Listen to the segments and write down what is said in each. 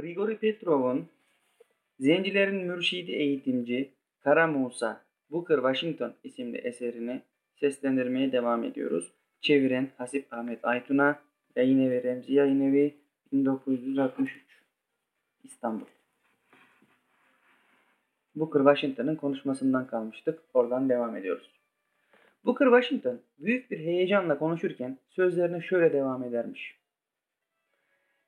Grigori Petrov'un Zencilerin Mürşidi Eğitimci Kara Musa Booker Washington isimli eserini seslendirmeye devam ediyoruz. Çeviren Hasip Ahmet Aytun'a, yayın evi Remzi Yayın Evi 1963 İstanbul. Booker Washington'ın konuşmasından kalmıştık. Oradan devam ediyoruz. Booker Washington büyük bir heyecanla konuşurken sözlerine şöyle devam edermiş.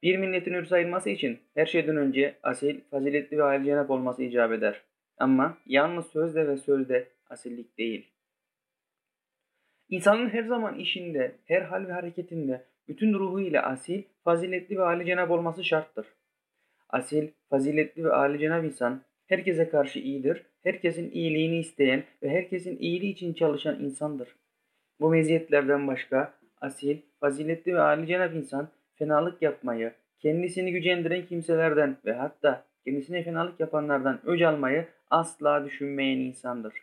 Bir milletin ür sayılması için her şeyden önce asil, faziletli ve âli olması icap eder. Ama yalnız sözde ve sözde asillik değil. İnsanın her zaman işinde, her hal ve hareketinde bütün ruhu ile asil, faziletli ve âli olması şarttır. Asil, faziletli ve âli insan herkese karşı iyidir, herkesin iyiliğini isteyen ve herkesin iyiliği için çalışan insandır. Bu meziyetlerden başka asil, faziletli ve âli insan fenalık yapmayı, kendisini gücendiren kimselerden ve hatta kendisine fenalık yapanlardan öc almayı asla düşünmeyen insandır.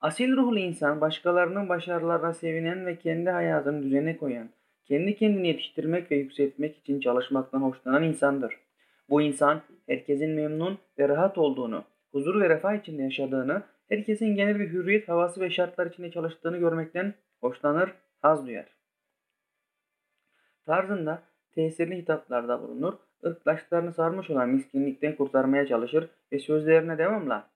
Asil ruhlu insan başkalarının başarılarına sevinen ve kendi hayatını düzene koyan, kendi kendini yetiştirmek ve yükseltmek için çalışmaktan hoşlanan insandır. Bu insan herkesin memnun ve rahat olduğunu, huzur ve refah içinde yaşadığını, herkesin genel bir hürriyet havası ve şartlar içinde çalıştığını görmekten hoşlanır, haz duyar. Tarzında tesirli hitaplarda bulunur, ırklaşlarını sarmış olan miskinlikten kurtarmaya çalışır ve sözlerine devamla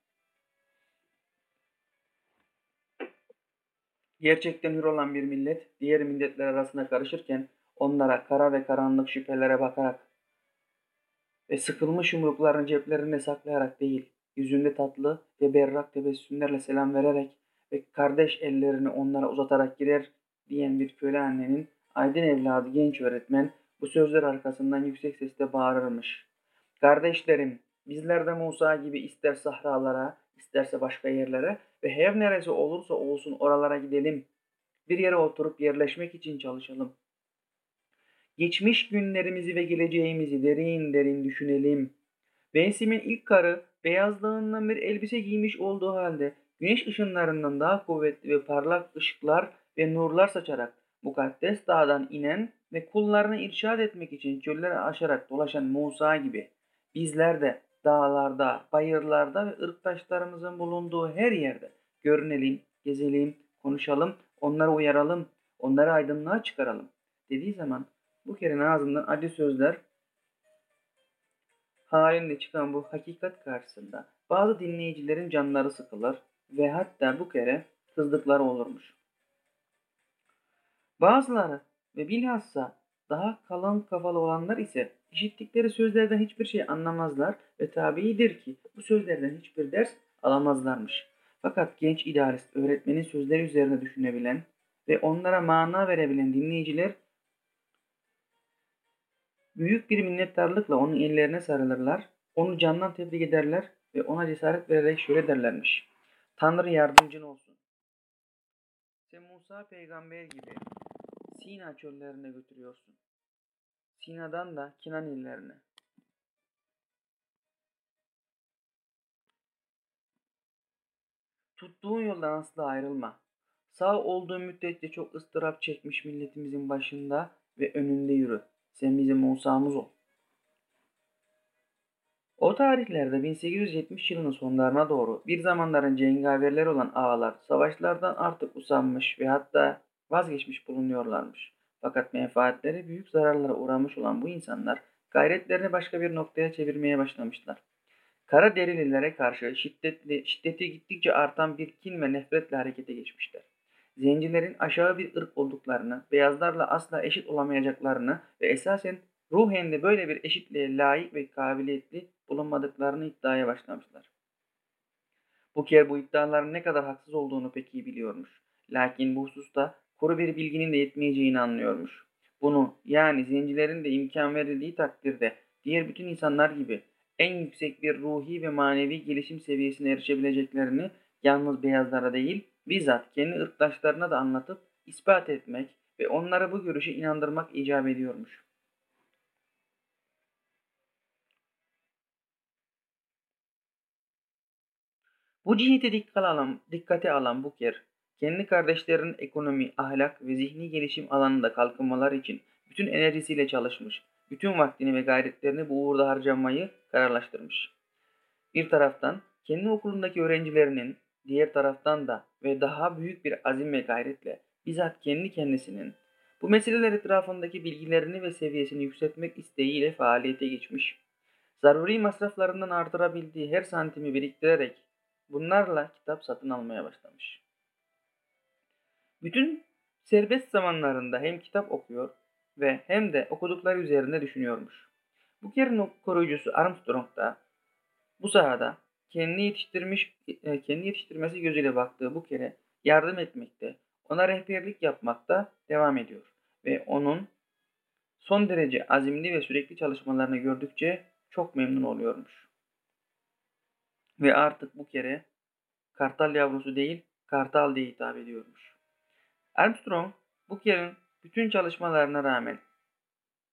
Gerçekten hür olan bir millet diğer milletler arasında karışırken onlara kara ve karanlık şüphelere bakarak ve sıkılmış yumruklarını ceplerinde saklayarak değil, yüzünde tatlı ve berrak tebessümlerle selam vererek ve kardeş ellerini onlara uzatarak girer diyen bir köle annenin aydın evladı genç öğretmen bu sözler arkasından yüksek sesle bağırırmış. Kardeşlerim, bizler de Musa gibi ister sahralara, isterse başka yerlere ve her neresi olursa olsun oralara gidelim. Bir yere oturup yerleşmek için çalışalım. Geçmiş günlerimizi ve geleceğimizi derin derin düşünelim. Bensim'in ilk karı beyazlığından bir elbise giymiş olduğu halde güneş ışınlarından daha kuvvetli ve parlak ışıklar ve nurlar saçarak mukaddes dağdan inen ve kullarını irşad etmek için çölleri aşarak dolaşan Musa gibi bizler de dağlarda, bayırlarda ve ırktaşlarımızın bulunduğu her yerde görünelim, gezelim, konuşalım, onları uyaralım, onları aydınlığa çıkaralım dediği zaman bu kerenin ağzından acı sözler halinde çıkan bu hakikat karşısında bazı dinleyicilerin canları sıkılır ve hatta bu kere kızdıkları olurmuş. Bazıları ve bilhassa daha kalın kafalı olanlar ise işittikleri sözlerden hiçbir şey anlamazlar ve tabiidir ki bu sözlerden hiçbir ders alamazlarmış. Fakat genç idealist öğretmenin sözleri üzerine düşünebilen ve onlara mana verebilen dinleyiciler büyük bir minnettarlıkla onun ellerine sarılırlar, onu candan tebrik ederler ve ona cesaret vererek şöyle derlermiş. Tanrı yardımcın olsun. Sen Musa peygamber gibi Sina çöllerine götürüyorsun. Sina'dan da Kinan illerine. Tuttuğun yoldan asla ayrılma. Sağ olduğun müddetçe çok ıstırap çekmiş milletimizin başında ve önünde yürü. Sen bizim Musa'mız ol. O tarihlerde 1870 yılının sonlarına doğru bir zamanların cengaverler olan ağalar savaşlardan artık usanmış ve hatta vazgeçmiş bulunuyorlarmış. Fakat menfaatleri büyük zararlara uğramış olan bu insanlar gayretlerini başka bir noktaya çevirmeye başlamışlar. Kara derililere karşı şiddetli, şiddeti gittikçe artan bir kin ve nefretle harekete geçmişler. Zencilerin aşağı bir ırk olduklarını, beyazlarla asla eşit olamayacaklarını ve esasen ruhen de böyle bir eşitliğe layık ve kabiliyetli bulunmadıklarını iddiaya başlamışlar. Bu kere bu iddiaların ne kadar haksız olduğunu pek iyi biliyormuş. Lakin bu hususta kuru bir bilginin de yetmeyeceğini anlıyormuş. Bunu yani zencilerin de imkan verildiği takdirde diğer bütün insanlar gibi en yüksek bir ruhi ve manevi gelişim seviyesine erişebileceklerini yalnız beyazlara değil bizzat kendi ırktaşlarına da anlatıp ispat etmek ve onları bu görüşe inandırmak icap ediyormuş. Bu cihete dikkate alan Buker, kendi kardeşlerinin ekonomi, ahlak ve zihni gelişim alanında kalkınmalar için bütün enerjisiyle çalışmış bütün vaktini ve gayretlerini bu uğurda harcamayı kararlaştırmış. Bir taraftan kendi okulundaki öğrencilerinin, diğer taraftan da ve daha büyük bir azim ve gayretle bizzat kendi kendisinin bu meseleler etrafındaki bilgilerini ve seviyesini yükseltmek isteğiyle faaliyete geçmiş. Zaruri masraflarından artırabildiği her santimi biriktirerek bunlarla kitap satın almaya başlamış. Bütün serbest zamanlarında hem kitap okuyor ve hem de okudukları üzerinde düşünüyormuş. Bu kerin koruyucusu Armstrong da bu sahada kendi yetiştirmiş e, kendi yetiştirmesi gözüyle baktığı bu kere yardım etmekte, ona rehberlik yapmakta devam ediyor ve onun son derece azimli ve sürekli çalışmalarını gördükçe çok memnun oluyormuş. Ve artık bu kere kartal yavrusu değil, kartal diye hitap ediyormuş. Armstrong bu kere'nin bütün çalışmalarına rağmen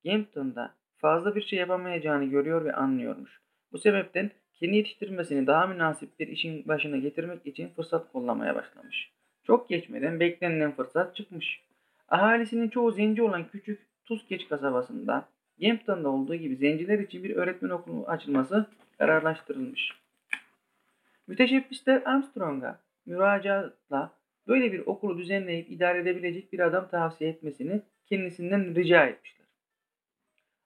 Gampton'da fazla bir şey yapamayacağını görüyor ve anlıyormuş. Bu sebepten kendi yetiştirmesini daha münasip bir işin başına getirmek için fırsat kullanmaya başlamış. Çok geçmeden beklenilen fırsat çıkmış. Ahalisinin çoğu zenci olan küçük Tuzkeç kasabasında Gampton'da olduğu gibi zenciler için bir öğretmen okulu açılması kararlaştırılmış. Müteşebbisler Armstrong'a müracaatla böyle bir okulu düzenleyip idare edebilecek bir adam tavsiye etmesini kendisinden rica etmişler.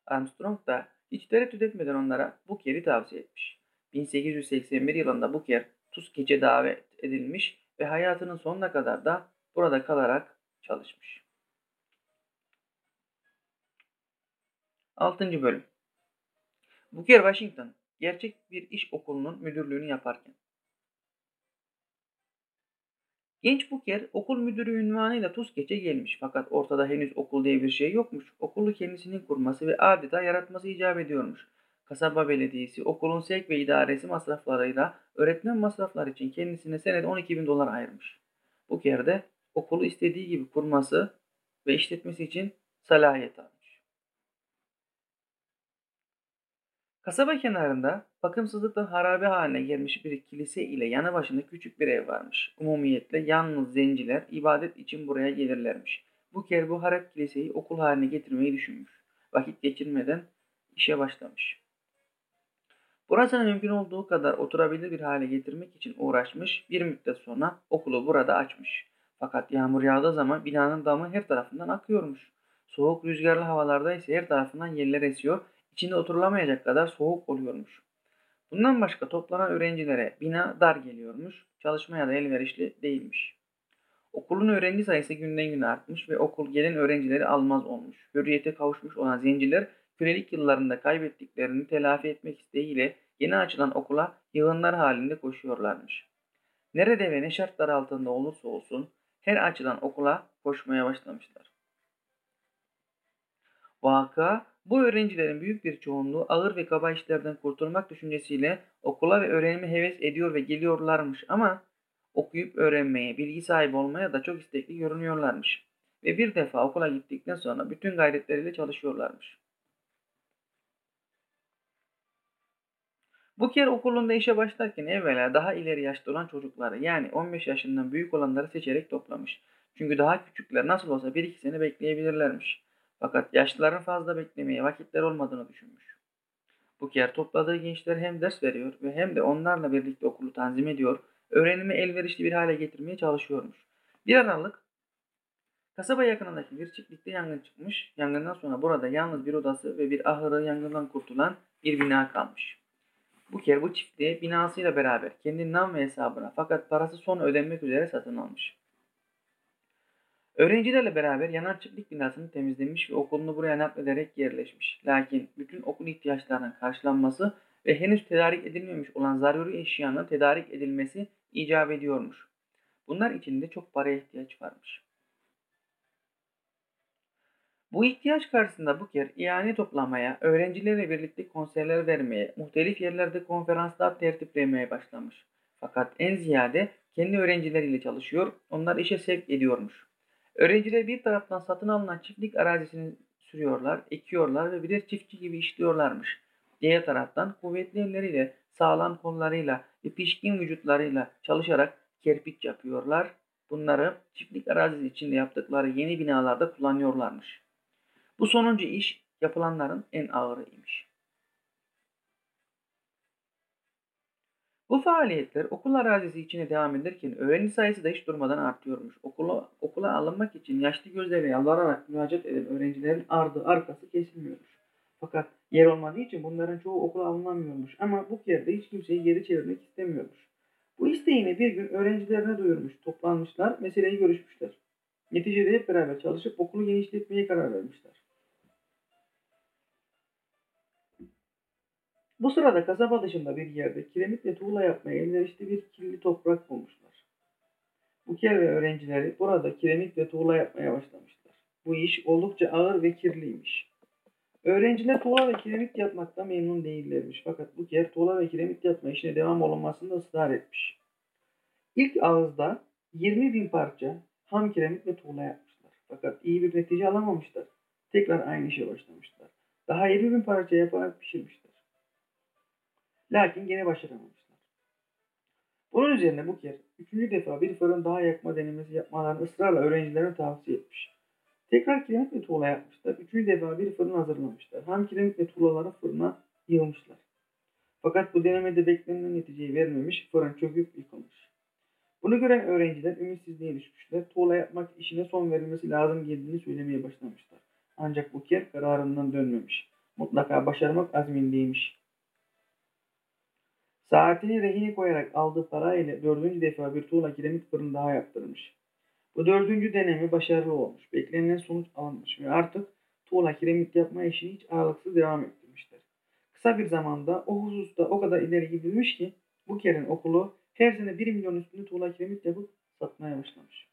Armstrong da hiç tereddüt etmeden onlara Booker'i tavsiye etmiş. 1881 yılında Booker Tuzkeç'e davet edilmiş ve hayatının sonuna kadar da burada kalarak çalışmış. 6. Bölüm Booker Washington gerçek bir iş okulunun müdürlüğünü yaparken Genç Buker okul müdürü ünvanıyla Tuzkeç'e gelmiş fakat ortada henüz okul diye bir şey yokmuş. Okulu kendisinin kurması ve adeta yaratması icap ediyormuş. Kasaba belediyesi okulun sevk ve idaresi masraflarıyla öğretmen masrafları için kendisine senede 12 bin dolar ayırmış. Buker de okulu istediği gibi kurması ve işletmesi için salahiyet almış. Kasaba kenarında bakımsızlıktan harabe haline gelmiş bir kilise ile yanı başında küçük bir ev varmış. Umumiyetle yalnız zenciler ibadet için buraya gelirlermiş. Bu kere bu harap kiliseyi okul haline getirmeyi düşünmüş. Vakit geçirmeden işe başlamış. Burasını mümkün olduğu kadar oturabilir bir hale getirmek için uğraşmış. Bir müddet sonra okulu burada açmış. Fakat yağmur yağdığı zaman binanın damı her tarafından akıyormuş. Soğuk rüzgarlı havalarda ise her tarafından yerler esiyor içinde oturulamayacak kadar soğuk oluyormuş. Bundan başka toplanan öğrencilere bina dar geliyormuş, çalışmaya da elverişli değilmiş. Okulun öğrenci sayısı günden güne artmış ve okul gelen öğrencileri almaz olmuş. Hürriyete kavuşmuş olan zenciler kölelik yıllarında kaybettiklerini telafi etmek isteğiyle yeni açılan okula yığınlar halinde koşuyorlarmış. Nerede ve ne şartlar altında olursa olsun her açılan okula koşmaya başlamışlar. Vaka bu öğrencilerin büyük bir çoğunluğu ağır ve kaba işlerden kurtulmak düşüncesiyle okula ve öğrenime heves ediyor ve geliyorlarmış ama okuyup öğrenmeye, bilgi sahibi olmaya da çok istekli görünüyorlarmış. Ve bir defa okula gittikten sonra bütün gayretleriyle çalışıyorlarmış. Bu kere okulunda işe başlarken evvela daha ileri yaşta olan çocukları yani 15 yaşından büyük olanları seçerek toplamış. Çünkü daha küçükler nasıl olsa 1-2 sene bekleyebilirlermiş. Fakat yaşlıların fazla beklemeye vakitler olmadığını düşünmüş. Bu kere topladığı gençler hem ders veriyor ve hem de onlarla birlikte okulu tanzim ediyor, öğrenimi elverişli bir hale getirmeye çalışıyormuş. Bir aralık kasaba yakınındaki bir çiftlikte yangın çıkmış. Yangından sonra burada yalnız bir odası ve bir ahırı yangından kurtulan bir bina kalmış. Bu kere bu çiftliğe binasıyla beraber kendi nam ve hesabına fakat parası son ödenmek üzere satın almış. Öğrencilerle beraber yanan çiftlik binasını temizlemiş ve okulunu buraya naklederek yerleşmiş. Lakin bütün okul ihtiyaçlarının karşılanması ve henüz tedarik edilmemiş olan zaruri eşyanın tedarik edilmesi icap ediyormuş. Bunlar için de çok paraya ihtiyaç varmış. Bu ihtiyaç karşısında Buker ihane toplamaya, öğrencilerle birlikte konserler vermeye, muhtelif yerlerde konferanslar tertiplemeye başlamış. Fakat en ziyade kendi öğrencileriyle çalışıyor, onlar işe sevk ediyormuş. Öğrenciler bir taraftan satın alınan çiftlik arazisini sürüyorlar, ekiyorlar ve birer çiftçi gibi işliyorlarmış. Diğer taraftan kuvvetli elleriyle, sağlam kollarıyla ve pişkin vücutlarıyla çalışarak kerpiç yapıyorlar. Bunları çiftlik arazisi içinde yaptıkları yeni binalarda kullanıyorlarmış. Bu sonuncu iş yapılanların en ağırıymış. Bu faaliyetler okul arazisi içine devam ederken öğrenci sayısı da hiç durmadan artıyormuş. Okula, okula alınmak için yaşlı gözlerle yalvararak müracaat eden öğrencilerin ardı arkası kesilmiyormuş. Fakat yer olmadığı için bunların çoğu okula alınamıyormuş. Ama bu yerde hiç kimseyi geri çevirmek istemiyormuş. Bu isteğini bir gün öğrencilerine duyurmuş. Toplanmışlar, meseleyi görüşmüşler. Neticede hep beraber çalışıp okulu genişletmeye karar vermişler. Bu sırada kasaba dışında bir yerde kiremit ve tuğla yapmaya elverişli bir kirli toprak bulmuşlar. Buker ve öğrencileri burada kiremit ve tuğla yapmaya başlamışlar. Bu iş oldukça ağır ve kirliymiş. Öğrenciler tuğla ve kiremit yapmakta memnun değillermiş. Fakat Buker tuğla ve kiremit yapma işine devam olunmasında ısrar etmiş. İlk ağızda 20 bin parça ham kiremit ve tuğla yapmışlar. Fakat iyi bir netice alamamışlar. Tekrar aynı işe başlamışlar. Daha 20 bin parça yaparak pişirmişler. Lakin gene başaramamışlar. Bunun üzerine bu kez üçüncü defa bir fırın daha yakma denemesi yapmalarını ısrarla öğrencilerine tavsiye etmiş. Tekrar kiremit ve tuğla yapmışlar. Üçüncü defa bir fırın hazırlamışlar. Ham kiremit ve tuğlaları fırına yığmışlar. Fakat bu denemede beklenen neticeyi vermemiş, fırın çöküp yıkılmış. Bunu gören öğrenciler ümitsizliğe düşmüşler. Tuğla yapmak işine son verilmesi lazım geldiğini söylemeye başlamışlar. Ancak bu kez kararından dönmemiş. Mutlaka başarmak azmindeymiş. Saatini rehine koyarak aldığı para ile dördüncü defa bir tuğla kiremit fırını daha yaptırmış. Bu dördüncü denemi başarılı olmuş. Beklenen sonuç alınmış ve artık tuğla kiremit yapma işini hiç aralıksız devam ettirmişler. Kısa bir zamanda o hususta o kadar ileri gidilmiş ki bu kerin okulu her sene 1 milyon üstünde tuğla kiremit yapıp satmaya başlamış.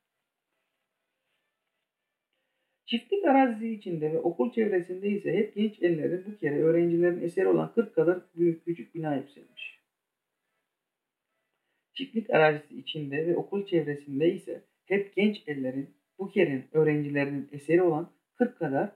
Çiftlik arazisi içinde ve okul çevresinde ise hep genç ellerin bu kere öğrencilerin eseri olan 40 kadar büyük küçük bina yükselmiş. Çiftlik arazisi içinde ve okul çevresinde ise hep genç ellerin, bu kerin öğrencilerinin eseri olan 40 kadar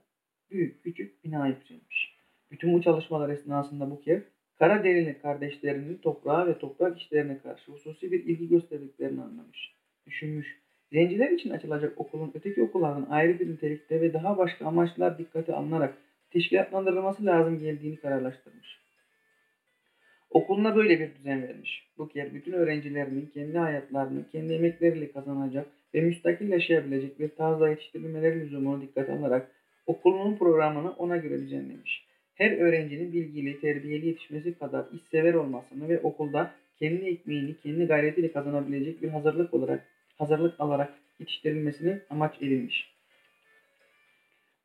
büyük küçük bina yükselmiş. Bütün bu çalışmalar esnasında bu ker Karaderili kardeşlerinin toprağa ve toprak işlerine karşı hususi bir ilgi gösterdiklerini anlamış. Düşünmüş. Zenciler için açılacak okulun öteki okullardan ayrı bir nitelikte ve daha başka amaçlar dikkate alınarak teşkilatlandırılması lazım geldiğini kararlaştırmış. Okuluna böyle bir düzen vermiş. Bu yer bütün öğrencilerinin kendi hayatlarını kendi emekleriyle kazanacak ve müstakil yaşayabilecek bir tarzda yetiştirilmeleri lüzumunu dikkate alarak okulunun programını ona göre düzenlemiş. Her öğrencinin bilgili, terbiyeli yetişmesi kadar işsever olmasını ve okulda kendi ekmeğini kendi gayretiyle kazanabilecek bir hazırlık olarak hazırlık alarak yetiştirilmesini amaç edilmiş.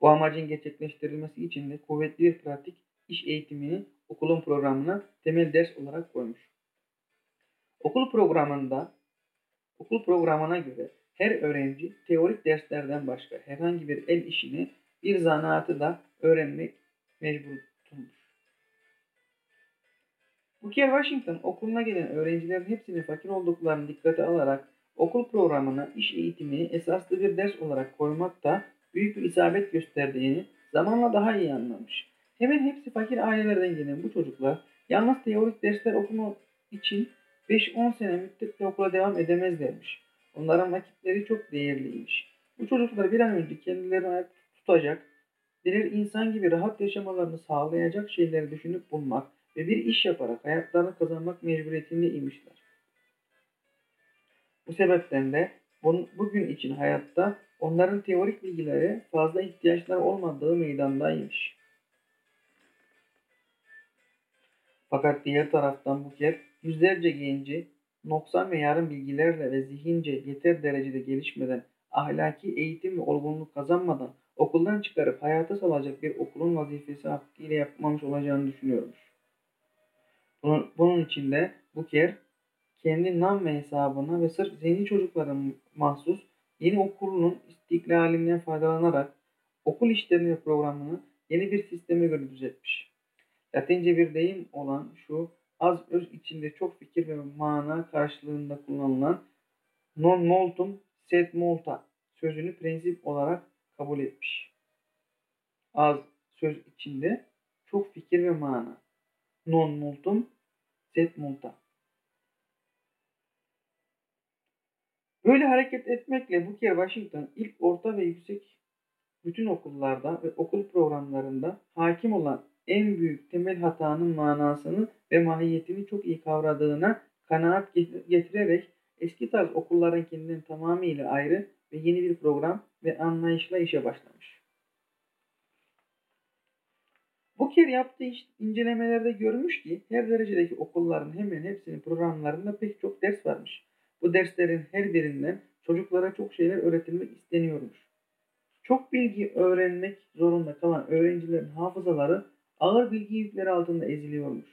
Bu amacın gerçekleştirilmesi için de kuvvetli bir pratik iş eğitimini okulun programına temel ders olarak koymuş. Okul programında okul programına göre her öğrenci teorik derslerden başka herhangi bir el işini, bir zanaatı da öğrenmek mecbur tutulmuş. Booker Washington okuluna gelen öğrencilerin hepsinin fakir olduklarını dikkate alarak okul programına iş eğitimini esaslı bir ders olarak koymakta büyük bir isabet gösterdiğini zamanla daha iyi anlamış. Hemen hepsi fakir ailelerden gelen bu çocuklar yalnız teorik dersler okumak için 5-10 sene müddetle okula devam edemezlermiş. Onların vakitleri çok değerliymiş. Bu çocuklar bir an önce kendilerini ayakta tutacak, birer insan gibi rahat yaşamalarını sağlayacak şeyleri düşünüp bulmak ve bir iş yaparak hayatlarını kazanmak mecburiyetinde imişler. Bu sebepten de bugün için hayatta onların teorik bilgilere fazla ihtiyaçları olmadığı meydandaymış. Fakat diğer taraftan bu kez yüzlerce genci noksan ve yarım bilgilerle ve zihince yeter derecede gelişmeden, ahlaki eğitim ve olgunluk kazanmadan okuldan çıkarıp hayata salacak bir okulun vazifesi hakkıyla yapmamış olacağını düşünüyormuş. Bunun, bunun için de Buker kendi nam ve hesabına ve sırf zengin çocukların mahsus yeni okulunun istiklalinden faydalanarak okul işlerini ve programını yeni bir sisteme göre düzeltmiş. Latince bir deyim olan şu az öz içinde çok fikir ve mana karşılığında kullanılan non multum sed multa sözünü prensip olarak kabul etmiş. Az söz içinde çok fikir ve mana. Non multum sed multa. Böyle hareket etmekle Booker Washington ilk orta ve yüksek bütün okullarda ve okul programlarında hakim olan en büyük temel hatanın manasını ve mahiyetini çok iyi kavradığına kanaat getirerek eski tarz okullarınkinden tamamıyla ayrı ve yeni bir program ve anlayışla işe başlamış. Bu kere yaptığı incelemelerde görmüş ki her derecedeki okulların hemen hepsinin programlarında pek çok ders varmış. Bu derslerin her birinden çocuklara çok şeyler öğretilmek isteniyormuş. Çok bilgi öğrenmek zorunda kalan öğrencilerin hafızaları ağır bilgi yükleri altında eziliyormuş.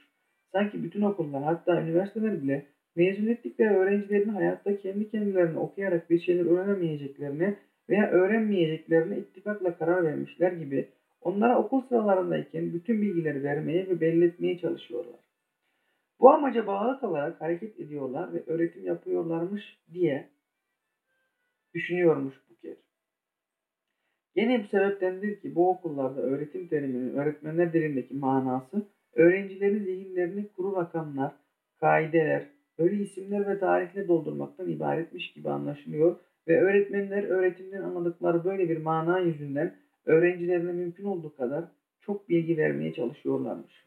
Sanki bütün okullar hatta üniversiteler bile mezun ettikleri öğrencilerin hayatta kendi kendilerine okuyarak bir şeyler öğrenemeyeceklerine veya öğrenmeyeceklerine ittifakla karar vermişler gibi onlara okul sıralarındayken bütün bilgileri vermeye ve belli çalışıyorlar. Bu amaca bağlı kalarak hareket ediyorlar ve öğretim yapıyorlarmış diye düşünüyormuş. Yine bu sebeptendir ki bu okullarda öğretim teriminin öğretmenler dilindeki manası öğrencilerin zihinlerini kuru rakamlar, kaideler, ölü isimler ve tarihle doldurmaktan ibaretmiş gibi anlaşılıyor ve öğretmenler öğretimden anladıkları böyle bir mana yüzünden öğrencilerine mümkün olduğu kadar çok bilgi vermeye çalışıyorlarmış.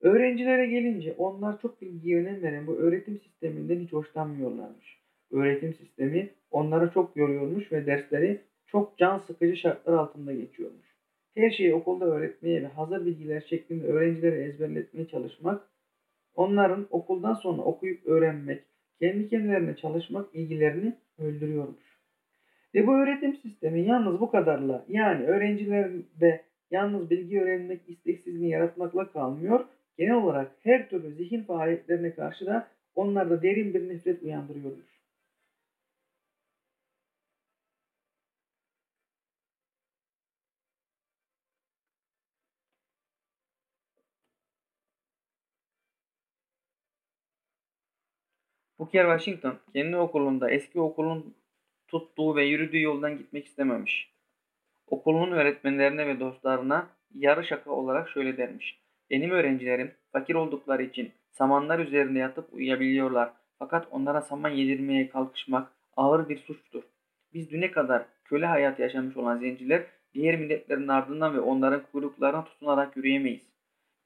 Öğrencilere gelince onlar çok bilgiye önem veren bu öğretim sisteminden hiç hoşlanmıyorlarmış. Öğretim sistemi onları çok yoruyormuş ve dersleri çok can sıkıcı şartlar altında geçiyormuş. Her şeyi okulda öğretmeye ve hazır bilgiler şeklinde öğrencilere ezberletmeye çalışmak, onların okuldan sonra okuyup öğrenmek, kendi kendilerine çalışmak ilgilerini öldürüyormuş. Ve bu öğretim sistemi yalnız bu kadarla yani öğrencilerde yalnız bilgi öğrenmek isteksizliğini yaratmakla kalmıyor, genel olarak her türlü zihin faaliyetlerine karşı da onlarda derin bir nefret uyandırıyormuş. Booker Washington kendi okulunda eski okulun tuttuğu ve yürüdüğü yoldan gitmek istememiş. Okulunun öğretmenlerine ve dostlarına yarı şaka olarak şöyle dermiş. Benim öğrencilerim fakir oldukları için samanlar üzerinde yatıp uyuyabiliyorlar. Fakat onlara saman yedirmeye kalkışmak ağır bir suçtur. Biz düne kadar köle hayatı yaşamış olan zenciler diğer milletlerin ardından ve onların kuyruklarına tutunarak yürüyemeyiz.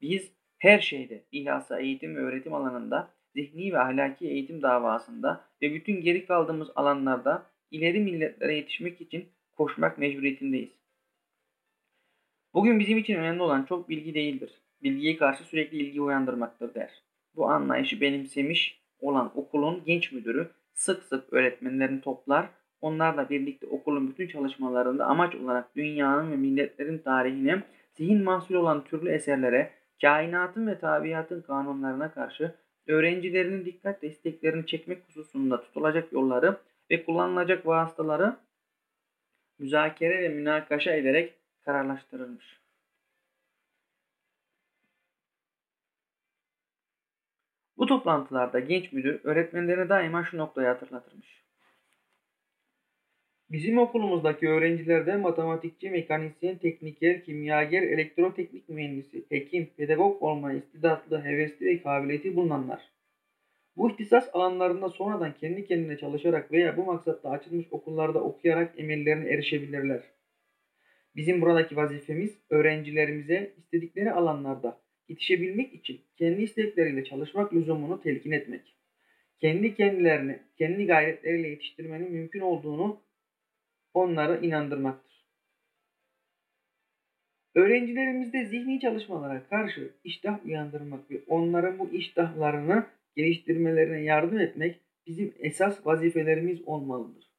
Biz her şeyde, bilhassa eğitim ve öğretim alanında zihni ve ahlaki eğitim davasında ve bütün geri kaldığımız alanlarda ileri milletlere yetişmek için koşmak mecburiyetindeyiz. Bugün bizim için önemli olan çok bilgi değildir. Bilgiye karşı sürekli ilgi uyandırmaktır der. Bu anlayışı benimsemiş olan okulun genç müdürü sık sık öğretmenlerini toplar, onlarla birlikte okulun bütün çalışmalarında amaç olarak dünyanın ve milletlerin tarihine, zihin mahsul olan türlü eserlere, kainatın ve tabiatın kanunlarına karşı öğrencilerinin dikkat desteklerini çekmek hususunda tutulacak yolları ve kullanılacak vasıtaları müzakere ve münakaşa ederek kararlaştırılmış. Bu toplantılarda genç müdür öğretmenlerine daima şu noktayı hatırlatırmış. Bizim okulumuzdaki öğrencilerden matematikçi, mekanisyen, tekniker, kimyager, elektroteknik mühendisi, hekim, pedagog olma istidatlı, hevesli ve kabiliyeti bulunanlar. Bu ihtisas alanlarında sonradan kendi kendine çalışarak veya bu maksatla açılmış okullarda okuyarak emellerine erişebilirler. Bizim buradaki vazifemiz öğrencilerimize istedikleri alanlarda yetişebilmek için kendi istekleriyle çalışmak lüzumunu telkin etmek. Kendi kendilerini, kendi gayretleriyle yetiştirmenin mümkün olduğunu onları inandırmaktır. Öğrencilerimizde zihni çalışmalara karşı iştah uyandırmak ve onların bu iştahlarını geliştirmelerine yardım etmek bizim esas vazifelerimiz olmalıdır.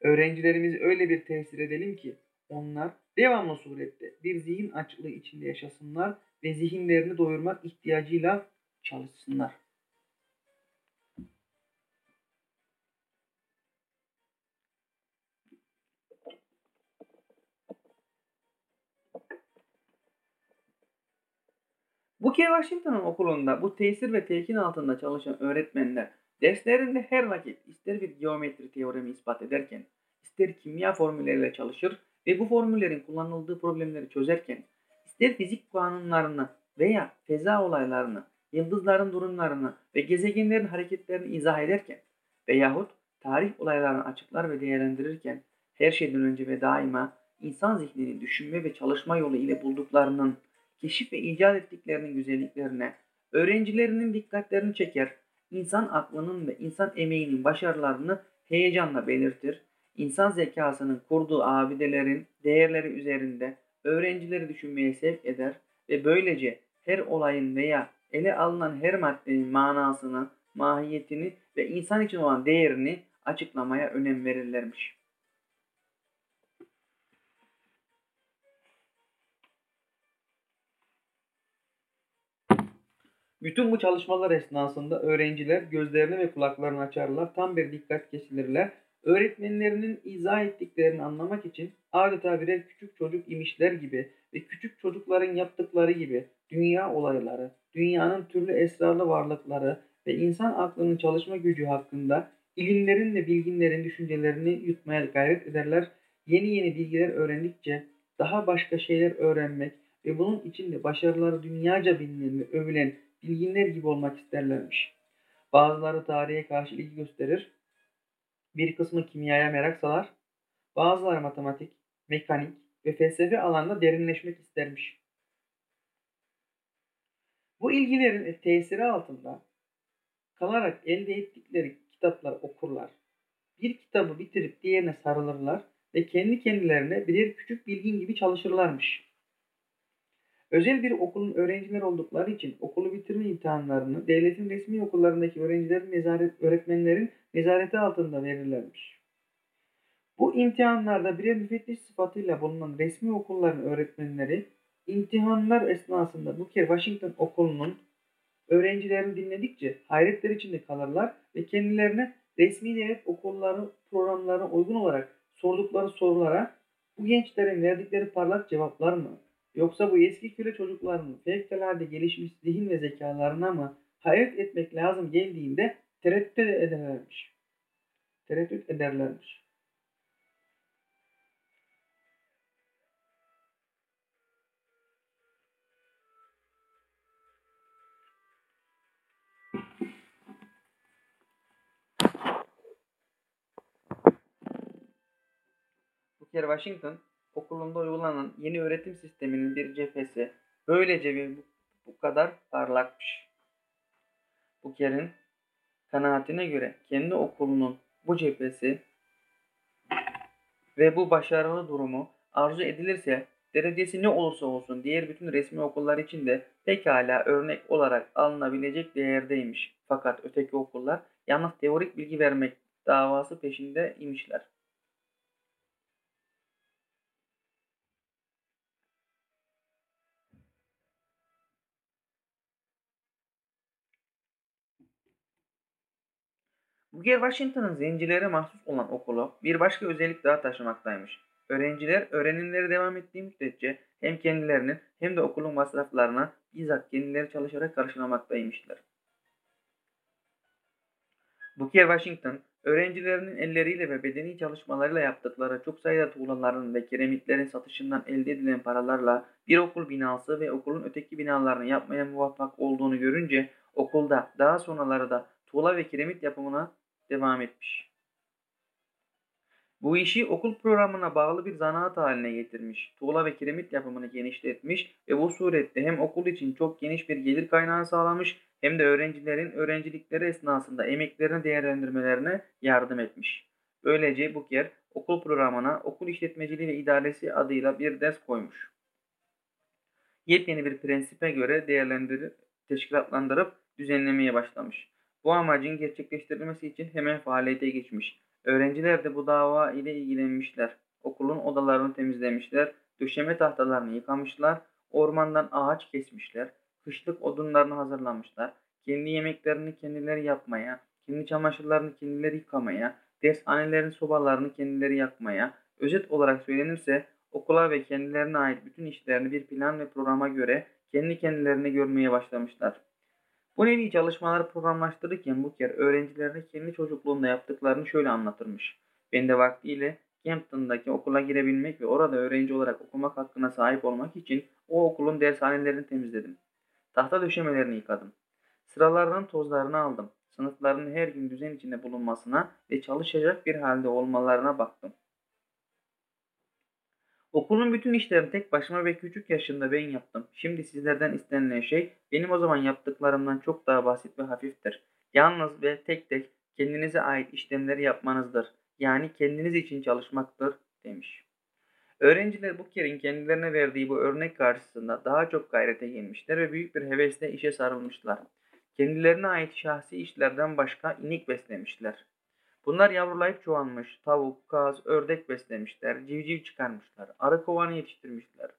Öğrencilerimizi öyle bir tesir edelim ki onlar devamlı surette bir zihin açlığı içinde yaşasınlar ve zihinlerini doyurmak ihtiyacıyla çalışsınlar. Booker Washington'ın okulunda bu tesir ve telkin altında çalışan öğretmenler derslerinde her vakit ister bir geometri teoremi ispat ederken, ister kimya formülleriyle çalışır ve bu formüllerin kullanıldığı problemleri çözerken, ister fizik kanunlarını veya feza olaylarını, yıldızların durumlarını ve gezegenlerin hareketlerini izah ederken, veyahut tarih olaylarını açıklar ve değerlendirirken her şeyden önce ve daima insan zihnini düşünme ve çalışma yolu ile bulduklarının, keşif ve icat ettiklerinin güzelliklerine, öğrencilerinin dikkatlerini çeker, insan aklının ve insan emeğinin başarılarını heyecanla belirtir, insan zekasının kurduğu abidelerin değerleri üzerinde öğrencileri düşünmeye sevk eder ve böylece her olayın veya ele alınan her maddenin manasını, mahiyetini ve insan için olan değerini açıklamaya önem verirlermiş. Bütün bu çalışmalar esnasında öğrenciler gözlerini ve kulaklarını açarlar, tam bir dikkat kesilirler. Öğretmenlerinin izah ettiklerini anlamak için adeta birer küçük çocuk imişler gibi ve küçük çocukların yaptıkları gibi dünya olayları, dünyanın türlü esrarlı varlıkları ve insan aklının çalışma gücü hakkında ilimlerin ve bilginlerin düşüncelerini yutmaya gayret ederler. Yeni yeni bilgiler öğrendikçe daha başka şeyler öğrenmek ve bunun içinde başarıları dünyaca bilinen ve övülen bilginler gibi olmak isterlermiş. Bazıları tarihe karşı ilgi gösterir, bir kısmı kimyaya merak salar, bazıları matematik, mekanik ve felsefe alanında derinleşmek istermiş. Bu ilgilerin tesiri altında kalarak elde ettikleri kitaplar okurlar. Bir kitabı bitirip diğerine sarılırlar ve kendi kendilerine birer küçük bilgin gibi çalışırlarmış. Özel bir okulun öğrenciler oldukları için okulu bitirme imtihanlarını devletin resmi okullarındaki öğrencilerin nezaret, öğretmenlerin nezareti altında verirlermiş. Bu imtihanlarda birer müfettiş sıfatıyla bulunan resmi okulların öğretmenleri imtihanlar esnasında Booker Washington Okulu'nun öğrencilerini dinledikçe hayretler içinde kalırlar ve kendilerine resmi devlet okulları programlarına uygun olarak sordukları sorulara bu gençlerin verdikleri parlak cevaplar mı? Yoksa bu eski köle çocuklarının fevkalade gelişmiş zihin ve zekalarına mı hayret etmek lazım geldiğinde tereddüt ederlermiş. Tereddüt ederlermiş. Booker Washington okulunda uygulanan yeni öğretim sisteminin bir cephesi böylece bir bu, bu kadar parlakmış. Booker'in kanaatine göre kendi okulunun bu cephesi ve bu başarılı durumu arzu edilirse derecesi ne olursa olsun diğer bütün resmi okullar için de pekala örnek olarak alınabilecek değerdeymiş. Fakat öteki okullar yalnız teorik bilgi vermek davası peşinde imişler. Booker Washington'ın zencilere mahsus olan okulu bir başka özellik daha taşımaktaymış. Öğrenciler öğrenimleri devam ettiği müddetçe hem kendilerinin hem de okulun masraflarına bizzat kendileri çalışarak karşılamaktaymışlar. Booker Washington, öğrencilerinin elleriyle ve bedeni çalışmalarıyla yaptıkları çok sayıda tuğlaların ve kiremitlerin satışından elde edilen paralarla bir okul binası ve okulun öteki binalarını yapmaya muvaffak olduğunu görünce okulda daha sonraları da tuğla ve kiremit yapımına devam etmiş. Bu işi okul programına bağlı bir zanaat haline getirmiş. Tuğla ve kiremit yapımını genişletmiş ve bu surette hem okul için çok geniş bir gelir kaynağı sağlamış hem de öğrencilerin öğrencilikleri esnasında emeklerini değerlendirmelerine yardım etmiş. Böylece Buker okul programına okul işletmeciliği ve idaresi adıyla bir ders koymuş. Yepyeni bir prensipe göre değerlendirip, teşkilatlandırıp düzenlemeye başlamış. Bu amacın gerçekleştirilmesi için hemen faaliyete geçmiş. Öğrenciler de bu dava ile ilgilenmişler. Okulun odalarını temizlemişler, döşeme tahtalarını yıkamışlar, ormandan ağaç kesmişler, kışlık odunlarını hazırlamışlar, kendi yemeklerini kendileri yapmaya, kendi çamaşırlarını kendileri yıkamaya, dershanelerin sobalarını kendileri yakmaya, özet olarak söylenirse okula ve kendilerine ait bütün işlerini bir plan ve programa göre kendi kendilerini görmeye başlamışlar. Bu nevi çalışmaları programlaştırırken Booker öğrencilerine kendi çocukluğunda yaptıklarını şöyle anlatırmış. Ben de vaktiyle Campton'daki okula girebilmek ve orada öğrenci olarak okumak hakkına sahip olmak için o okulun dershanelerini temizledim. Tahta döşemelerini yıkadım. Sıralardan tozlarını aldım. sınıflarının her gün düzen içinde bulunmasına ve çalışacak bir halde olmalarına baktım. Okulun bütün işlerini tek başıma ve küçük yaşında ben yaptım. Şimdi sizlerden istenilen şey benim o zaman yaptıklarımdan çok daha basit ve hafiftir. Yalnız ve tek tek kendinize ait işlemleri yapmanızdır. Yani kendiniz için çalışmaktır demiş. Öğrenciler bu kerin kendilerine verdiği bu örnek karşısında daha çok gayrete gelmişler ve büyük bir hevesle işe sarılmışlar. Kendilerine ait şahsi işlerden başka inik beslemişler. Bunlar yavrulayıp çoğalmış, tavuk, kaz, ördek beslemişler, civciv çıkarmışlar, arı kovanı yetiştirmişler.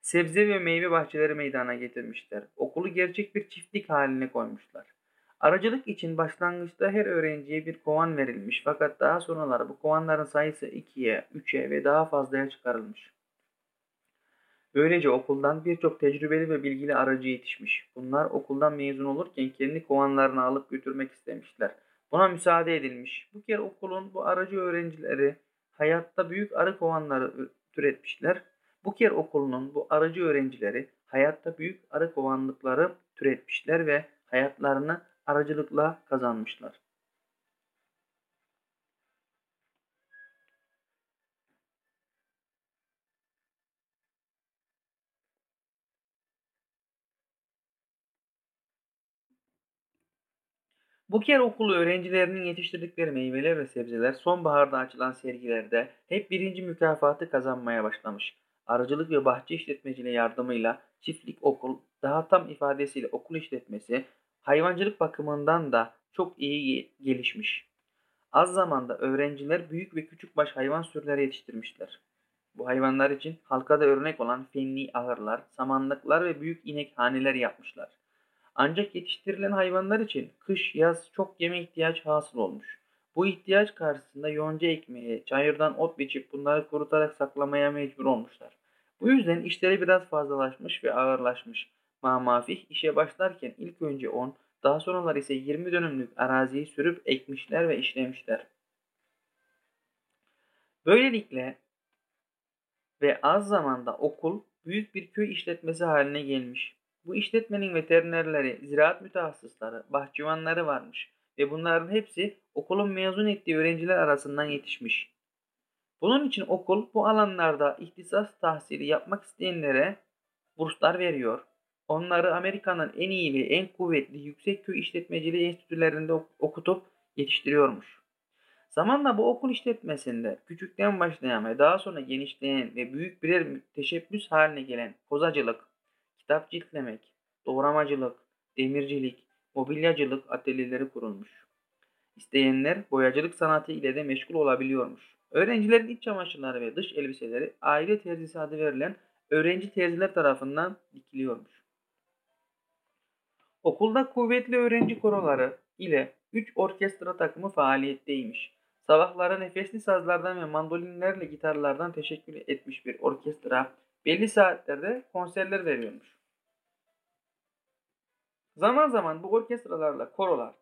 Sebze ve meyve bahçeleri meydana getirmişler. Okulu gerçek bir çiftlik haline koymuşlar. Aracılık için başlangıçta her öğrenciye bir kovan verilmiş fakat daha sonraları bu kovanların sayısı 2'ye, 3'e ve daha fazlaya çıkarılmış. Böylece okuldan birçok tecrübeli ve bilgili aracı yetişmiş. Bunlar okuldan mezun olurken kendi kovanlarını alıp götürmek istemişler. Buna müsaade edilmiş. Bu kere okulun bu aracı öğrencileri hayatta büyük arı kovanları türetmişler. Bu kere okulunun bu aracı öğrencileri hayatta büyük arı kovanlıkları türetmişler ve hayatlarını aracılıkla kazanmışlar. Bu kere okulu öğrencilerinin yetiştirdikleri meyveler ve sebzeler sonbaharda açılan sergilerde hep birinci mükafatı kazanmaya başlamış. Arıcılık ve bahçe işletmeciliği yardımıyla çiftlik okul, daha tam ifadesiyle okul işletmesi, hayvancılık bakımından da çok iyi gelişmiş. Az zamanda öğrenciler büyük ve küçük baş hayvan sürüleri yetiştirmişler. Bu hayvanlar için halkada örnek olan fenli ahırlar, samanlıklar ve büyük inek haneler yapmışlar. Ancak yetiştirilen hayvanlar için kış yaz çok yeme ihtiyaç hasıl olmuş. Bu ihtiyaç karşısında yonca ekmeğe, çayırdan ot biçip bunları kurutarak saklamaya mecbur olmuşlar. Bu yüzden işleri biraz fazlalaşmış ve ağırlaşmış. Mamafih işe başlarken ilk önce 10, daha sonralar ise 20 dönümlük araziyi sürüp ekmişler ve işlemişler. Böylelikle ve az zamanda okul büyük bir köy işletmesi haline gelmiş. Bu işletmenin veterinerleri, ziraat mütehassısları, bahçıvanları varmış ve bunların hepsi okulun mezun ettiği öğrenciler arasından yetişmiş. Bunun için okul bu alanlarda ihtisas tahsili yapmak isteyenlere burslar veriyor. Onları Amerika'nın en iyi ve en kuvvetli yüksek köy işletmeciliği enstitülerinde okutup yetiştiriyormuş. Zamanla bu okul işletmesinde küçükten başlayan ve daha sonra genişleyen ve büyük birer teşebbüs haline gelen kozacılık, kitap ciltlemek, doğramacılık, demircilik, mobilyacılık atölyeleri kurulmuş. İsteyenler boyacılık sanatı ile de meşgul olabiliyormuş. Öğrencilerin iç çamaşırları ve dış elbiseleri aile terzisi adı verilen öğrenci terziler tarafından dikiliyormuş. Okulda kuvvetli öğrenci koroları ile 3 orkestra takımı faaliyetteymiş. Sabahları nefesli sazlardan ve mandolinlerle gitarlardan teşekkür etmiş bir orkestra belli saatlerde konserler veriyormuş. Zaman zaman bu orkestralarla korolar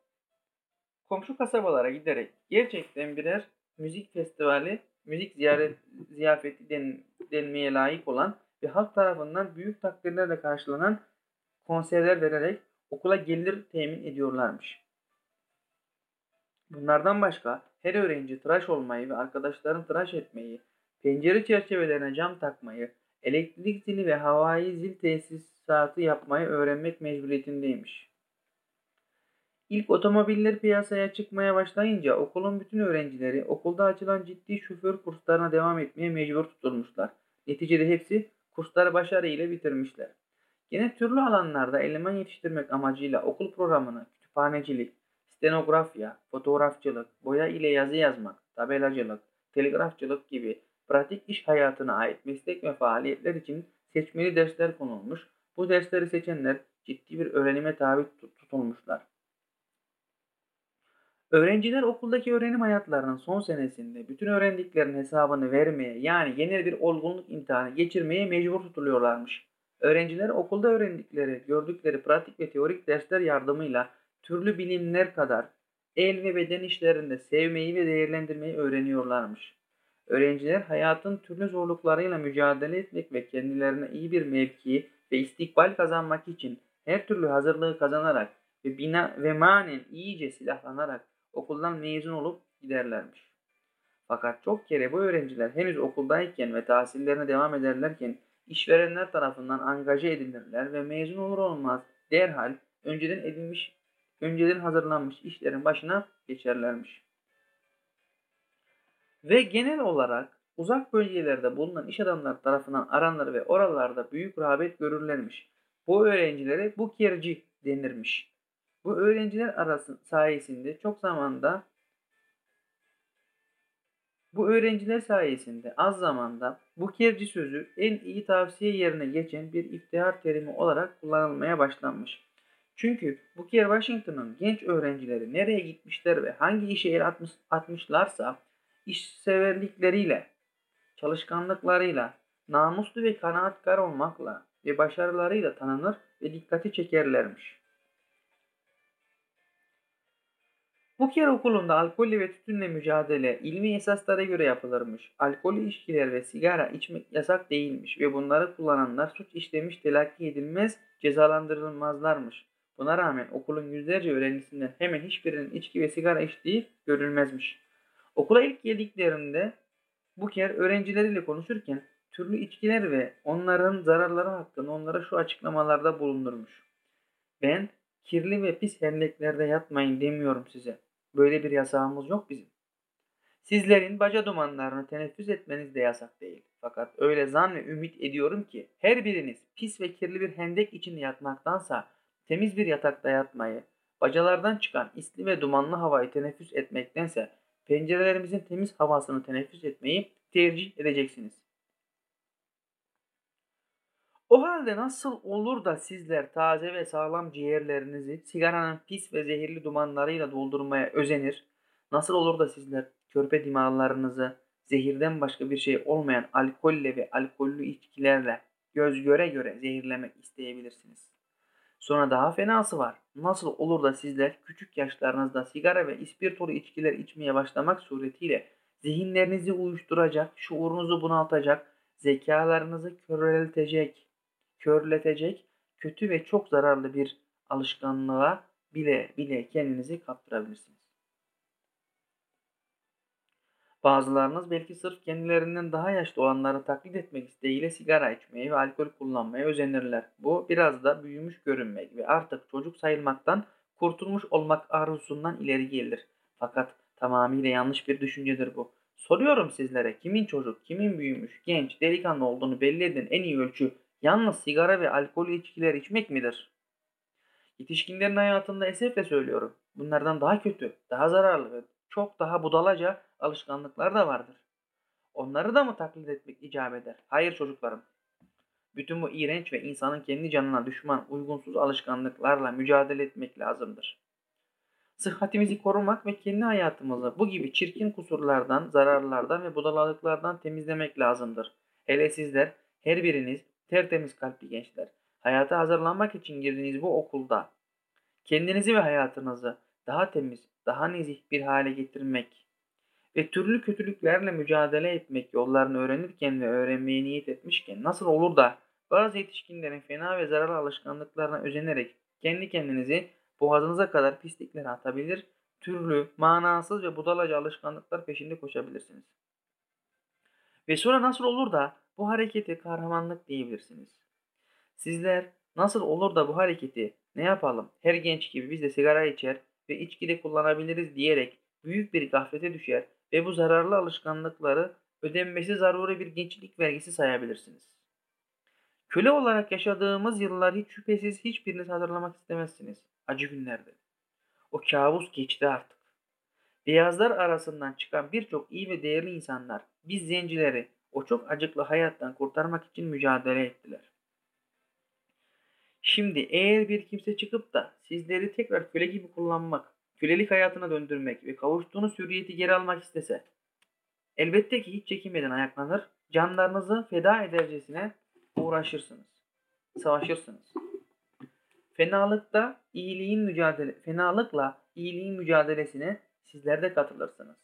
komşu kasabalara giderek gerçekten birer müzik festivali, müzik ziyaret ziyafeti den, denmeye layık olan ve halk tarafından büyük takdirlerle karşılanan konserler vererek okula gelir temin ediyorlarmış. Bunlardan başka her öğrenci tıraş olmayı ve arkadaşlarını tıraş etmeyi, pencere çerçevelerine cam takmayı, elektrik zili ve havai zil tesisatı yapmayı öğrenmek mecburiyetindeymiş. İlk otomobiller piyasaya çıkmaya başlayınca okulun bütün öğrencileri okulda açılan ciddi şoför kurslarına devam etmeye mecbur tutulmuşlar. Neticede hepsi kursları başarıyla bitirmişler. Yine türlü alanlarda eleman yetiştirmek amacıyla okul programını kütüphanecilik, stenografya, fotoğrafçılık, boya ile yazı yazmak, tabelacılık, telgrafçılık gibi pratik iş hayatına ait meslek ve faaliyetler için seçmeli dersler konulmuş. Bu dersleri seçenler ciddi bir öğrenime tabi tutulmuşlar. Öğrenciler okuldaki öğrenim hayatlarının son senesinde bütün öğrendiklerinin hesabını vermeye yani genel bir olgunluk imtihanı geçirmeye mecbur tutuluyorlarmış. Öğrenciler okulda öğrendikleri, gördükleri pratik ve teorik dersler yardımıyla türlü bilimler kadar el ve beden işlerinde sevmeyi ve değerlendirmeyi öğreniyorlarmış. Öğrenciler hayatın türlü zorluklarıyla mücadele etmek ve kendilerine iyi bir mevki ve istikbal kazanmak için her türlü hazırlığı kazanarak ve bina ve manen iyice silahlanarak okuldan mezun olup giderlermiş. Fakat çok kere bu öğrenciler henüz okuldayken ve tahsillerine devam ederlerken işverenler tarafından angaje edilirler ve mezun olur olmaz derhal önceden edilmiş, önceden hazırlanmış işlerin başına geçerlermiş. Ve genel olarak uzak bölgelerde bulunan iş adamları tarafından aranır ve oralarda büyük rağbet görürlermiş. Bu öğrencilere bu kerci denirmiş. Bu öğrenciler arası sayesinde çok zamanda bu öğrenciler sayesinde az zamanda bu kerci sözü en iyi tavsiye yerine geçen bir iftihar terimi olarak kullanılmaya başlanmış. Çünkü Booker Washington'ın genç öğrencileri nereye gitmişler ve hangi işe el atmış, atmışlarsa işseverlikleriyle, çalışkanlıklarıyla, namuslu ve kanaatkar olmakla ve başarılarıyla tanınır ve dikkati çekerlermiş. Buker okulunda alkolle ve tütünle mücadele ilmi esaslara göre yapılırmış. Alkollü içkiler ve sigara içmek yasak değilmiş ve bunları kullananlar suç işlemiş telakki edilmez, cezalandırılmazlarmış. Buna rağmen okulun yüzlerce öğrencisinden hemen hiçbirinin içki ve sigara içtiği görülmezmiş. Okula ilk geldiklerinde Buker öğrencileriyle konuşurken türlü içkiler ve onların zararları hakkında onlara şu açıklamalarda bulundurmuş. Ben kirli ve pis hendeklerde yatmayın demiyorum size. Böyle bir yasağımız yok bizim. Sizlerin baca dumanlarını teneffüs etmeniz de yasak değil. Fakat öyle zan ve ümit ediyorum ki her biriniz pis ve kirli bir hendek içinde yatmaktansa temiz bir yatakta yatmayı, bacalardan çıkan isli ve dumanlı havayı teneffüs etmektense pencerelerimizin temiz havasını teneffüs etmeyi tercih edeceksiniz. O halde nasıl olur da sizler taze ve sağlam ciğerlerinizi sigaranın pis ve zehirli dumanlarıyla doldurmaya özenir? Nasıl olur da sizler körpe dimağlarınızı zehirden başka bir şey olmayan alkolle ve alkollü içkilerle göz göre göre zehirlemek isteyebilirsiniz? Sonra daha fenası var. Nasıl olur da sizler küçük yaşlarınızda sigara ve ispirtolu içkiler içmeye başlamak suretiyle zihinlerinizi uyuşturacak, şuurunuzu bunaltacak, zekalarınızı köreltecek, körletecek kötü ve çok zararlı bir alışkanlığa bile bile kendinizi kaptırabilirsiniz. Bazılarınız belki sırf kendilerinden daha yaşlı olanları taklit etmek isteğiyle sigara içmeye ve alkol kullanmaya özenirler. Bu biraz da büyümüş görünmek ve artık çocuk sayılmaktan kurtulmuş olmak arzusundan ileri gelir. Fakat tamamıyla yanlış bir düşüncedir bu. Soruyorum sizlere kimin çocuk, kimin büyümüş, genç, delikanlı olduğunu belli eden en iyi ölçü yalnız sigara ve alkol içkiler içmek midir? Yetişkinlerin hayatında esefle söylüyorum. Bunlardan daha kötü, daha zararlı ve çok daha budalaca alışkanlıklar da vardır. Onları da mı taklit etmek icap eder? Hayır çocuklarım. Bütün bu iğrenç ve insanın kendi canına düşman, uygunsuz alışkanlıklarla mücadele etmek lazımdır. Sıhhatimizi korumak ve kendi hayatımızı bu gibi çirkin kusurlardan, zararlardan ve budalalıklardan temizlemek lazımdır. Hele sizler, her biriniz tertemiz kalpli gençler, hayata hazırlanmak için girdiğiniz bu okulda kendinizi ve hayatınızı daha temiz, daha nezih bir hale getirmek ve türlü kötülüklerle mücadele etmek yollarını öğrenirken ve öğrenmeye niyet etmişken nasıl olur da bazı yetişkinlerin fena ve zararlı alışkanlıklarına özenerek kendi kendinizi boğazınıza kadar pisliklere atabilir, türlü, manasız ve budalaca alışkanlıklar peşinde koşabilirsiniz. Ve sonra nasıl olur da bu hareketi kahramanlık diyebilirsiniz. Sizler nasıl olur da bu hareketi ne yapalım her genç gibi biz de sigara içer ve içkili kullanabiliriz diyerek büyük bir gaflete düşer ve bu zararlı alışkanlıkları ödenmesi zaruri bir gençlik vergisi sayabilirsiniz. Köle olarak yaşadığımız yıllar hiç şüphesiz hiçbiriniz hatırlamak istemezsiniz. Acı günlerdi. O kabus geçti artık. Beyazlar arasından çıkan birçok iyi ve değerli insanlar biz zencileri o çok acıklı hayattan kurtarmak için mücadele ettiler. Şimdi eğer bir kimse çıkıp da sizleri tekrar köle gibi kullanmak, kölelik hayatına döndürmek ve kavuştuğunuz hürriyeti geri almak istese, elbette ki hiç çekinmeden ayaklanır, canlarınızı feda edercesine uğraşırsınız, savaşırsınız. Fenalıkta iyiliğin mücadele, fenalıkla iyiliğin mücadelesine sizler de katılırsınız.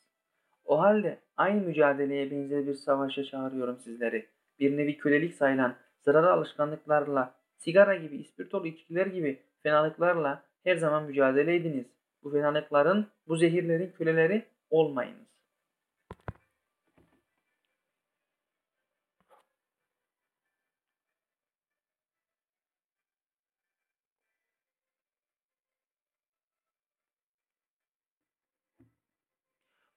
O halde aynı mücadeleye benzer bir savaşa çağırıyorum sizleri. Bir nevi kölelik sayılan zararlı alışkanlıklarla, sigara gibi, ispirtolu içkiler gibi fenalıklarla her zaman mücadele ediniz. Bu fenalıkların, bu zehirlerin köleleri olmayınız.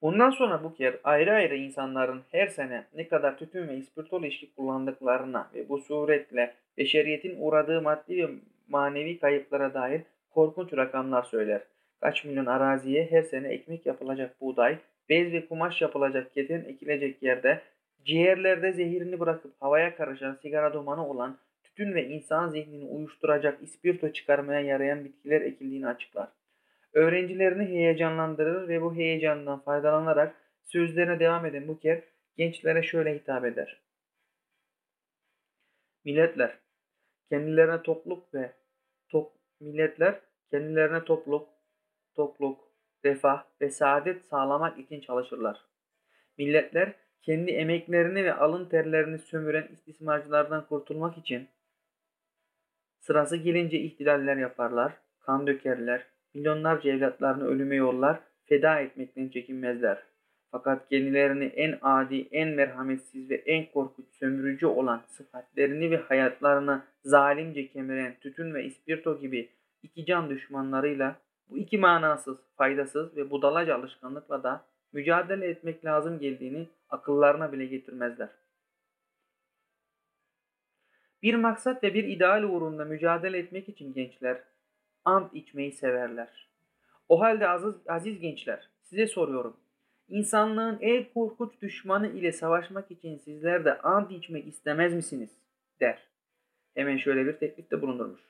Bundan sonra bu kez ayrı ayrı insanların her sene ne kadar tütün ve ispirtol içki kullandıklarına ve bu suretle beşeriyetin uğradığı maddi ve manevi kayıplara dair korkunç rakamlar söyler. Kaç milyon araziye her sene ekmek yapılacak buğday, bez ve kumaş yapılacak keten ekilecek yerde, ciğerlerde zehirini bırakıp havaya karışan sigara dumanı olan tütün ve insan zihnini uyuşturacak ispirto çıkarmaya yarayan bitkiler ekildiğini açıklar. Öğrencilerini heyecanlandırır ve bu heyecandan faydalanarak sözlerine devam eden Buker gençlere şöyle hitap eder. Milletler, kendilerine topluk ve tok, milletler kendilerine topluk, topluk, refah ve saadet sağlamak için çalışırlar. Milletler kendi emeklerini ve alın terlerini sömüren istismarcılardan kurtulmak için sırası gelince ihtilaller yaparlar, kan dökerler, milyonlarca evlatlarını ölüme yollar, feda etmekten çekinmezler. Fakat kendilerini en adi, en merhametsiz ve en korkunç sömürücü olan sıfatlerini ve hayatlarını zalimce kemiren tütün ve ispirto gibi iki can düşmanlarıyla bu iki manasız, faydasız ve budalaca alışkanlıkla da mücadele etmek lazım geldiğini akıllarına bile getirmezler. Bir maksat ve bir ideal uğrunda mücadele etmek için gençler ant içmeyi severler. O halde aziz, aziz gençler size soruyorum. İnsanlığın en korkunç düşmanı ile savaşmak için sizler de ant içmek istemez misiniz? der. Hemen şöyle bir teklifte bulundurmuş.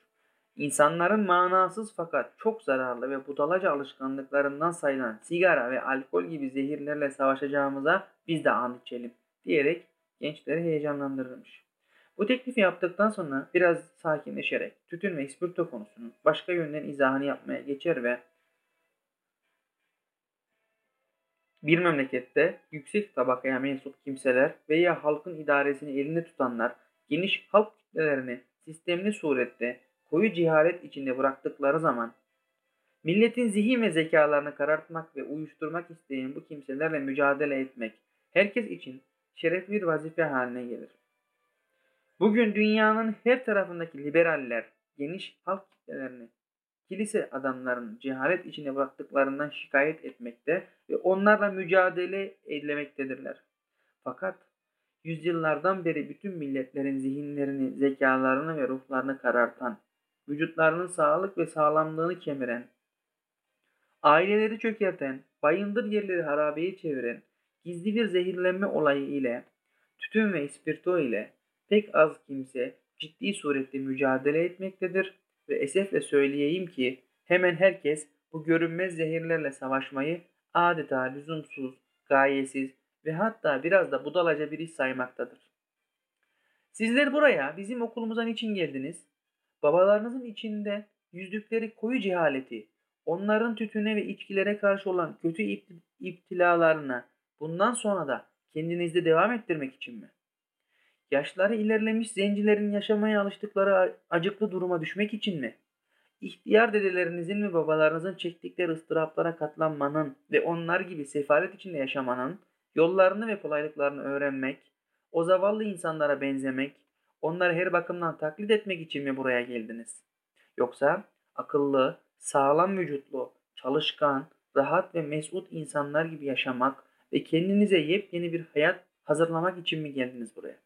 İnsanların manasız fakat çok zararlı ve budalaca alışkanlıklarından sayılan sigara ve alkol gibi zehirlerle savaşacağımıza biz de ant içelim diyerek gençleri heyecanlandırırmış. Bu teklifi yaptıktan sonra biraz sakinleşerek tütün ve ispirto konusunun başka yönden izahını yapmaya geçer ve bir memlekette yüksek tabakaya mensup kimseler veya halkın idaresini elinde tutanlar geniş halk kitlelerini sistemli surette koyu cehalet içinde bıraktıkları zaman milletin zihin ve zekalarını karartmak ve uyuşturmak isteyen bu kimselerle mücadele etmek herkes için şerefli bir vazife haline gelir. Bugün dünyanın her tarafındaki liberaller geniş halk kitlelerini kilise adamlarının cehalet içine bıraktıklarından şikayet etmekte ve onlarla mücadele edemektedirler. Fakat yüzyıllardan beri bütün milletlerin zihinlerini, zekalarını ve ruhlarını karartan, vücutlarının sağlık ve sağlamlığını kemiren, aileleri çökerten, bayındır yerleri harabeye çeviren, gizli bir zehirlenme olayı ile, tütün ve ispirto ile pek az kimse ciddi surette mücadele etmektedir ve esefle söyleyeyim ki hemen herkes bu görünmez zehirlerle savaşmayı adeta lüzumsuz, gayesiz ve hatta biraz da budalaca bir iş saymaktadır. Sizler buraya bizim okulumuza niçin geldiniz? Babalarınızın içinde yüzdükleri koyu cehaleti, onların tütüne ve içkilere karşı olan kötü iptilalarına bundan sonra da kendinizde devam ettirmek için mi? Yaşları ilerlemiş zencilerin yaşamaya alıştıkları acıklı duruma düşmek için mi? İhtiyar dedelerinizin ve babalarınızın çektikleri ıstıraplara katlanmanın ve onlar gibi sefalet içinde yaşamanın yollarını ve kolaylıklarını öğrenmek, o zavallı insanlara benzemek, onları her bakımdan taklit etmek için mi buraya geldiniz? Yoksa akıllı, sağlam vücutlu, çalışkan, rahat ve mesut insanlar gibi yaşamak ve kendinize yepyeni bir hayat hazırlamak için mi geldiniz buraya?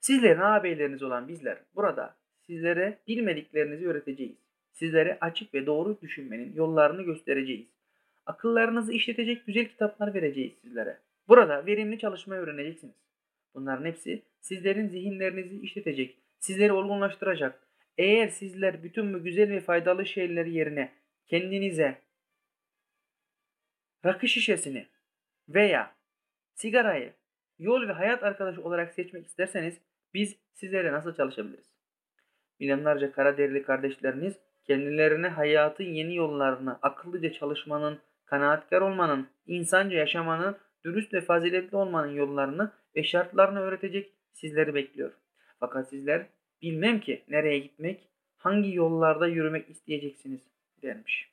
Sizlerin ağabeyleriniz olan bizler burada sizlere bilmediklerinizi öğreteceğiz. Sizlere açık ve doğru düşünmenin yollarını göstereceğiz. Akıllarınızı işletecek güzel kitaplar vereceğiz sizlere. Burada verimli çalışmayı öğreneceksiniz. Bunların hepsi sizlerin zihinlerinizi işletecek, sizleri olgunlaştıracak. Eğer sizler bütün bu güzel ve faydalı şeyleri yerine kendinize rakı şişesini veya sigarayı yol ve hayat arkadaşı olarak seçmek isterseniz biz sizlere nasıl çalışabiliriz? Milyonlarca kara derili kardeşleriniz kendilerine hayatın yeni yollarını, akıllıca çalışmanın, kanaatkar olmanın, insanca yaşamanın, dürüst ve faziletli olmanın yollarını ve şartlarını öğretecek sizleri bekliyor. Fakat sizler bilmem ki nereye gitmek, hangi yollarda yürümek isteyeceksiniz dermiş.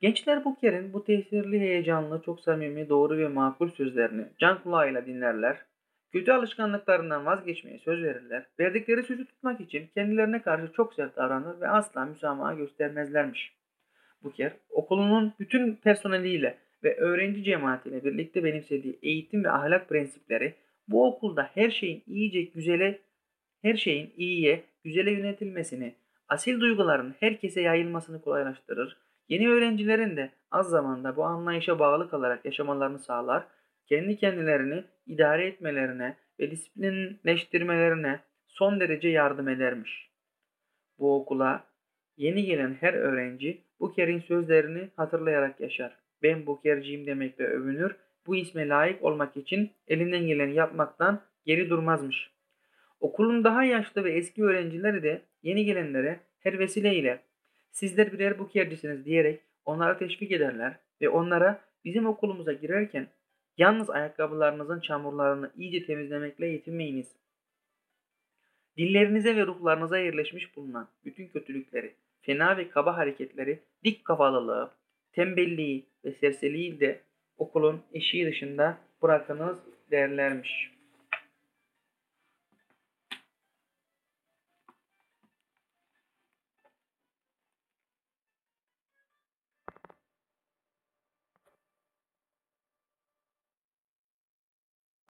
Gençler Buker'in bu tesirli, heyecanlı, çok samimi, doğru ve makul sözlerini can kulağıyla dinlerler. Kötü alışkanlıklarından vazgeçmeye söz verirler. Verdikleri sözü tutmak için kendilerine karşı çok sert davranır ve asla müsamaha göstermezlermiş. Buker, okulunun bütün personeliyle ve öğrenci cemaatiyle birlikte benimsediği eğitim ve ahlak prensipleri bu okulda her şeyin iyice güzele, her şeyin iyiye, güzele yönetilmesini, asil duyguların herkese yayılmasını kolaylaştırır Yeni öğrencilerin de az zamanda bu anlayışa bağlı kalarak yaşamalarını sağlar, kendi kendilerini idare etmelerine ve disiplinleştirmelerine son derece yardım edermiş. Bu okula yeni gelen her öğrenci Buker'in sözlerini hatırlayarak yaşar. Ben Buker'ciyim demekle övünür, bu isme layık olmak için elinden geleni yapmaktan geri durmazmış. Okulun daha yaşlı ve eski öğrencileri de yeni gelenlere her vesileyle sizler birer bukercisiniz diyerek onlara teşvik ederler ve onlara bizim okulumuza girerken yalnız ayakkabılarınızın çamurlarını iyice temizlemekle yetinmeyiniz. Dillerinize ve ruhlarınıza yerleşmiş bulunan bütün kötülükleri, fena ve kaba hareketleri, dik kafalılığı, tembelliği ve serseliği de okulun eşiği dışında bırakınız derlermiş.